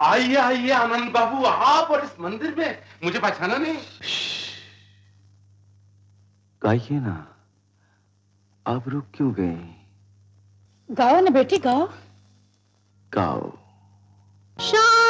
आइए आइए आनंद बाबू आप और इस मंदिर में मुझे पहचाना नहीं। गाइए ना आप रुक क्यों गए गाओ ना बेटी गाओ। गाओ। शाम।